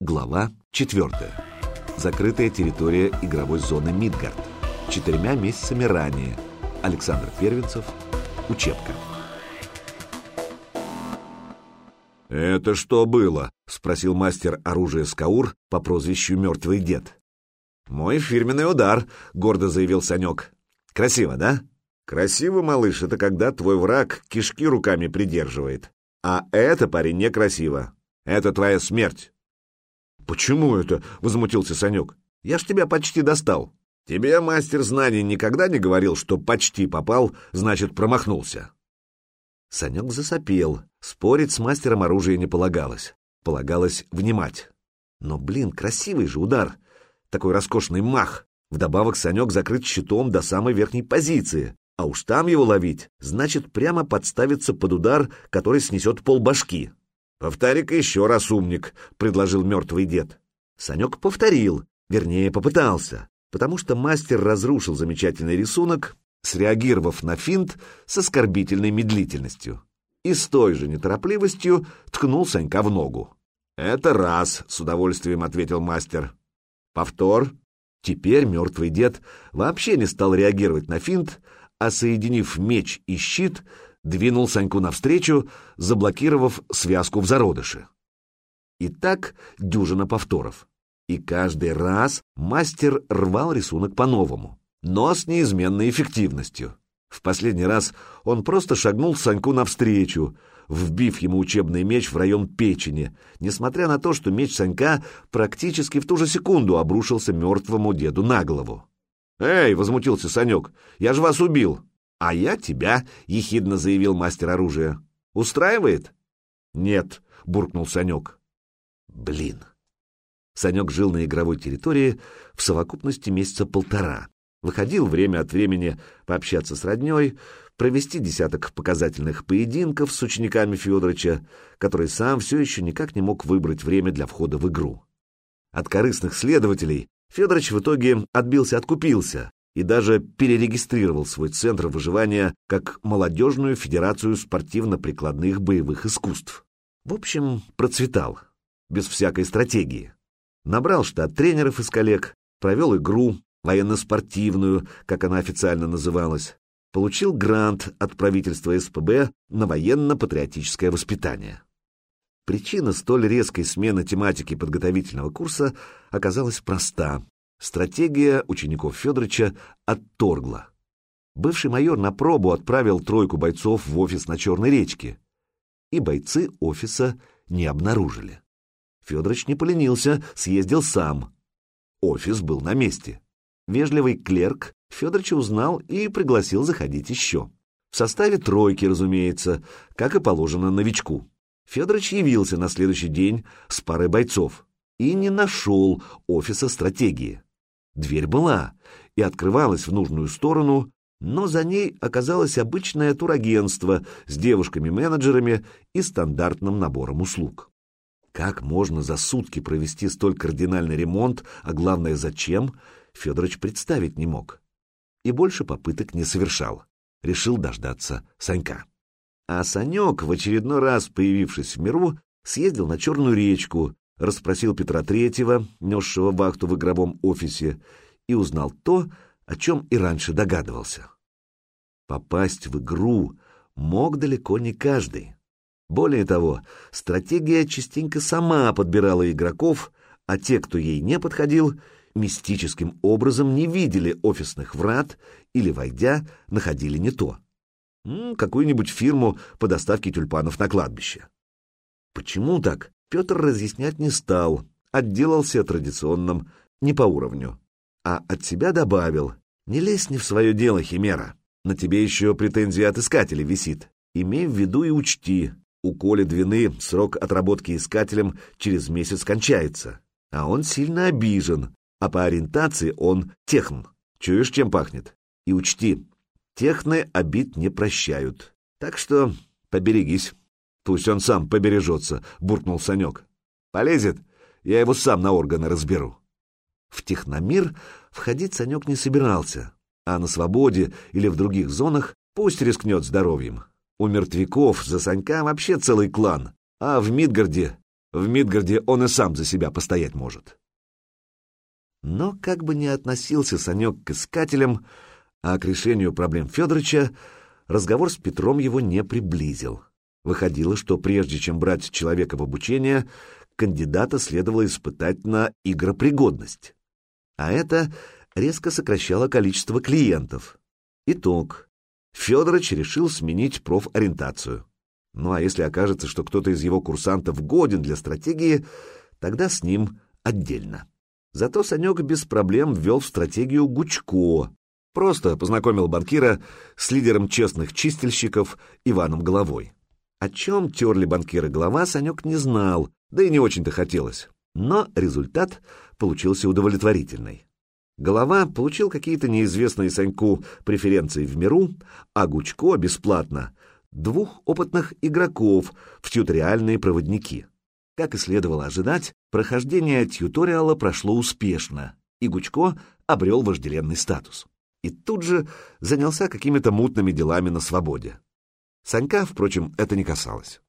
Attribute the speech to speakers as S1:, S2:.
S1: Глава 4. Закрытая территория игровой зоны Мидгард. Четырьмя месяцами ранее. Александр Первенцев. Учебка.
S2: «Это что было?» — спросил мастер оружия Скаур по прозвищу «Мертвый дед».
S1: «Мой фирменный удар», — гордо заявил Санек. «Красиво, да?»
S2: «Красиво, малыш, это когда твой враг кишки руками придерживает. А это, парень, некрасиво. Это твоя смерть».
S1: «Почему это?» — возмутился Санек. «Я ж тебя почти достал».
S2: «Тебе, мастер знаний, никогда не говорил, что почти попал, значит, промахнулся?»
S1: Санек засопел. Спорить с мастером оружия не полагалось. Полагалось внимать. Но, блин, красивый же удар. Такой роскошный мах. Вдобавок Санек закрыт щитом до самой верхней позиции. А уж там его ловить, значит, прямо подставиться под удар, который снесет полбашки.
S2: «Повтори-ка еще раз, умник», — предложил мертвый дед.
S1: Санек повторил, вернее, попытался, потому что мастер разрушил замечательный рисунок, среагировав на финт с оскорбительной медлительностью. И с той же неторопливостью ткнул Санька в ногу.
S2: «Это раз», — с удовольствием ответил мастер. «Повтор».
S1: Теперь мертвый дед вообще не стал реагировать на финт, а, соединив меч и щит, двинул Саньку навстречу, заблокировав связку в зародыше. И так дюжина повторов. И каждый раз мастер рвал рисунок по-новому, но с неизменной эффективностью. В последний раз он просто шагнул Саньку навстречу, вбив ему учебный меч в район печени, несмотря на то, что меч Санька практически в ту же секунду обрушился мертвому деду на голову.
S2: «Эй!» — возмутился Санек. «Я же вас убил!»
S1: «А я тебя!» — ехидно заявил мастер оружия. «Устраивает?»
S2: «Нет», — буркнул Санек.
S1: «Блин!» Санек жил на игровой территории в совокупности месяца полтора. Выходил время от времени пообщаться с родней, провести десяток показательных поединков с учениками Федоровича, который сам все еще никак не мог выбрать время для входа в игру. От корыстных следователей Федорович в итоге отбился-откупился и даже перерегистрировал свой центр выживания как молодежную федерацию спортивно-прикладных боевых искусств. В общем, процветал, без всякой стратегии. Набрал штат тренеров из коллег, провел игру, военно-спортивную, как она официально называлась, получил грант от правительства СПБ на военно-патриотическое воспитание. Причина столь резкой смены тематики подготовительного курса оказалась проста. Стратегия учеников Федоровича отторгла. Бывший майор на пробу отправил тройку бойцов в офис на Черной речке, и бойцы офиса не обнаружили. Федорович не поленился, съездил сам. Офис был на месте. Вежливый клерк Федоровича узнал и пригласил заходить еще. В составе тройки, разумеется, как и положено новичку. Федорович явился на следующий день с парой бойцов и не нашел офиса стратегии. Дверь была и открывалась в нужную сторону, но за ней оказалось обычное турагентство с девушками-менеджерами и стандартным набором услуг. Как можно за сутки провести столь кардинальный ремонт, а главное, зачем, Федорович представить не мог. И больше попыток не совершал. Решил дождаться Санька. А Санек, в очередной раз появившись в миру, съездил на Черную речку, расспросил Петра Третьего, несшего вахту в игровом офисе, и узнал то, о чем и раньше догадывался. Попасть в игру мог далеко не каждый. Более того, стратегия частенько сама подбирала игроков, а те, кто ей не подходил, мистическим образом не видели офисных врат или, войдя, находили не то. Какую-нибудь фирму по доставке тюльпанов на кладбище. Почему так, Петр разъяснять не стал, отделался традиционным не по уровню. А от себя добавил, не лезь не в свое дело, Химера, на тебе еще претензия от искателя висит. Имей в виду и учти, у Коли Двины срок отработки искателем через месяц кончается, а он сильно обижен, а по ориентации он техн. Чуешь, чем пахнет? И учти, техны обид не прощают. Так что поберегись. Пусть он сам побережется, буркнул Санек. Полезет, я его сам на органы разберу. В техномир входить Санек не собирался, а на свободе или в других зонах пусть рискнет здоровьем. У мертвяков за Санька вообще целый клан, а в Мидгарде
S2: В Мидгарде он и сам за себя постоять может.
S1: Но как бы ни относился Санек к искателям, а к решению проблем Федоровича, разговор с Петром его не приблизил. Выходило, что прежде чем брать человека в обучение, кандидата следовало испытать на игропригодность. А это резко сокращало количество клиентов. Итог. Федорович решил сменить профориентацию. Ну а если окажется, что кто-то из его курсантов годен для стратегии, тогда с ним отдельно. Зато Санек без проблем ввел в стратегию Гучко, просто познакомил банкира с лидером честных чистильщиков Иваном Головой. О чем терли банкира голова, Санек не знал, да и не очень-то хотелось. Но результат получился удовлетворительный. Голова получил какие-то неизвестные Саньку преференции в миру, а Гучко бесплатно двух опытных игроков в тьюториальные проводники. Как и следовало ожидать, прохождение тьюториала прошло успешно, и Гучко обрел вожделенный статус. И тут же занялся какими-то мутными делами на свободе. Санька, впрочем, это не касалось.